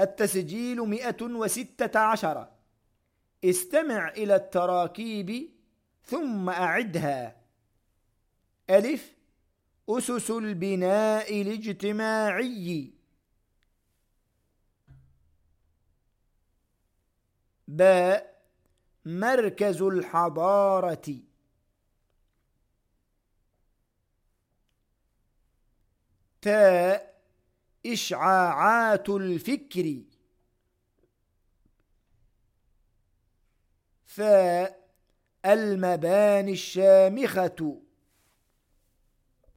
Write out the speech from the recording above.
التسجيل مئة وستة عشر. استمع إلى التراكيب ثم أعدها. ألف. أسس البناء الاجتماعي. باء. مركز الحضارة. تاء. إشعاعات الفكر. ثاء المباني الشامخة.